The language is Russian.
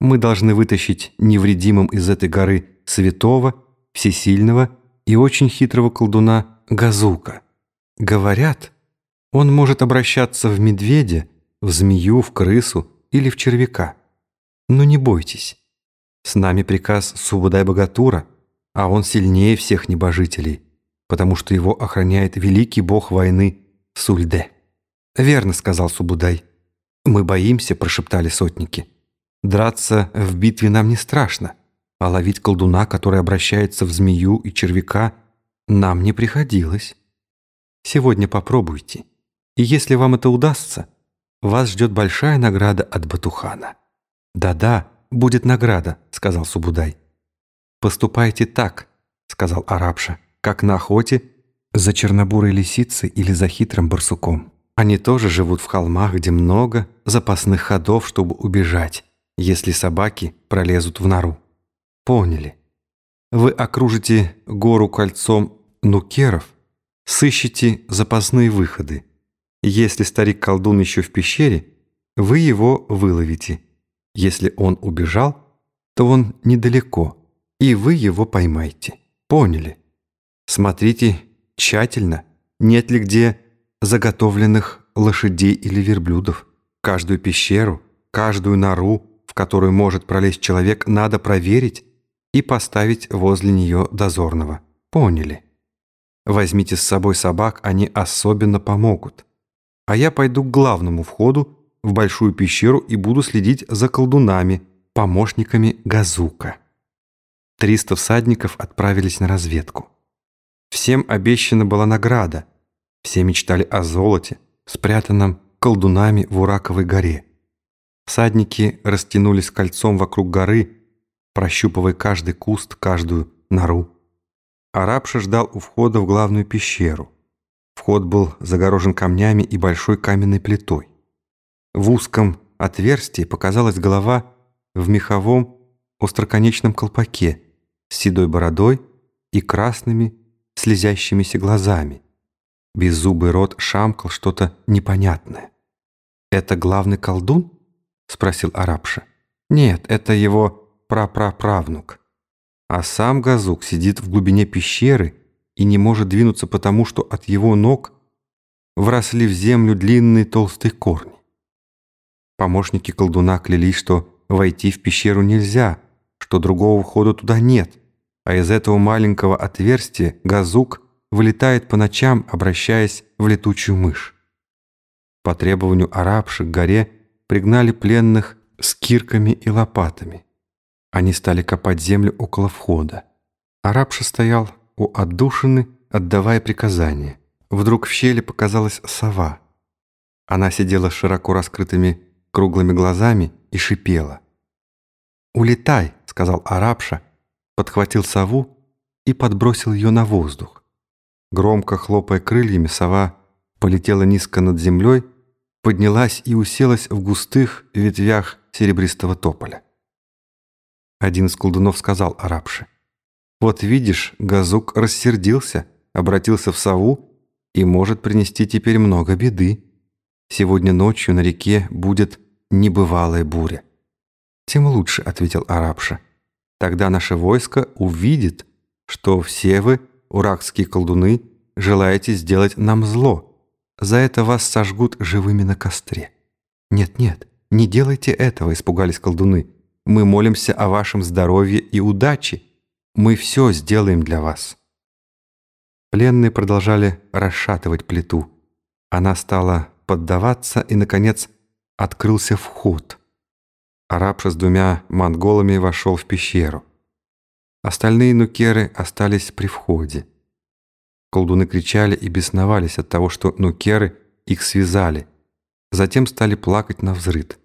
Мы должны вытащить невредимым из этой горы святого, всесильного и очень хитрого колдуна Газука. Говорят, он может обращаться в медведя, в змею, в крысу или в червяка. Но не бойтесь. С нами приказ Субудай-Богатура, а он сильнее всех небожителей, потому что его охраняет великий бог войны Сульде. «Верно», — сказал Субудай. «Мы боимся», — прошептали сотники. «Драться в битве нам не страшно, а ловить колдуна, который обращается в змею и червяка, нам не приходилось. Сегодня попробуйте, и если вам это удастся, вас ждет большая награда от Батухана». «Да-да, будет награда», — сказал Субудай. «Поступайте так», — сказал арабша, «как на охоте за чернобурой лисицей или за хитрым барсуком. Они тоже живут в холмах, где много запасных ходов, чтобы убежать, если собаки пролезут в нору. Поняли. Вы окружите гору кольцом нукеров, сыщите запасные выходы. Если старик-колдун еще в пещере, вы его выловите. Если он убежал, то он недалеко, и вы его поймаете. Поняли? Смотрите тщательно, нет ли где заготовленных лошадей или верблюдов. Каждую пещеру, каждую нору, которую может пролезть человек, надо проверить и поставить возле нее дозорного. Поняли? Возьмите с собой собак, они особенно помогут. А я пойду к главному входу в большую пещеру и буду следить за колдунами, помощниками Газука. Триста всадников отправились на разведку. Всем обещана была награда. Все мечтали о золоте, спрятанном колдунами в Ураковой горе. Всадники растянулись кольцом вокруг горы, прощупывая каждый куст, каждую нору. Арабша ждал у входа в главную пещеру. Вход был загорожен камнями и большой каменной плитой. В узком отверстии показалась голова в меховом остроконечном колпаке с седой бородой и красными слезящимися глазами. Беззубый рот шамкал что-то непонятное. «Это главный колдун?» — спросил арабша. «Нет, это его прапраправнук. А сам Газук сидит в глубине пещеры и не может двинуться потому, что от его ног вросли в землю длинные толстые корни. Помощники колдуна клялись, что войти в пещеру нельзя, что другого входа туда нет, а из этого маленького отверстия газук вылетает по ночам, обращаясь в летучую мышь. По требованию арабши к горе пригнали пленных с кирками и лопатами. Они стали копать землю около входа. Арабша стоял у отдушины, отдавая приказания. Вдруг в щели показалась сова. Она сидела широко раскрытыми круглыми глазами и шипела. «Улетай!» — сказал арабша, подхватил сову и подбросил ее на воздух. Громко хлопая крыльями, сова полетела низко над землей, поднялась и уселась в густых ветвях серебристого тополя. Один из колдунов сказал арабше, «Вот видишь, Газук рассердился, обратился в сову и может принести теперь много беды. Сегодня ночью на реке будет небывалая буря». «Тем лучше», — ответил арабша. «Тогда наше войско увидит, что все вы, уракские колдуны, желаете сделать нам зло. За это вас сожгут живыми на костре». «Нет-нет, не делайте этого», — испугались колдуны. «Мы молимся о вашем здоровье и удаче. Мы все сделаем для вас». Пленные продолжали расшатывать плиту. Она стала поддаваться, и, наконец, открылся вход. Арабша с двумя монголами вошел в пещеру. Остальные нукеры остались при входе. Колдуны кричали и бесновались от того, что нукеры их связали. Затем стали плакать на взрыд.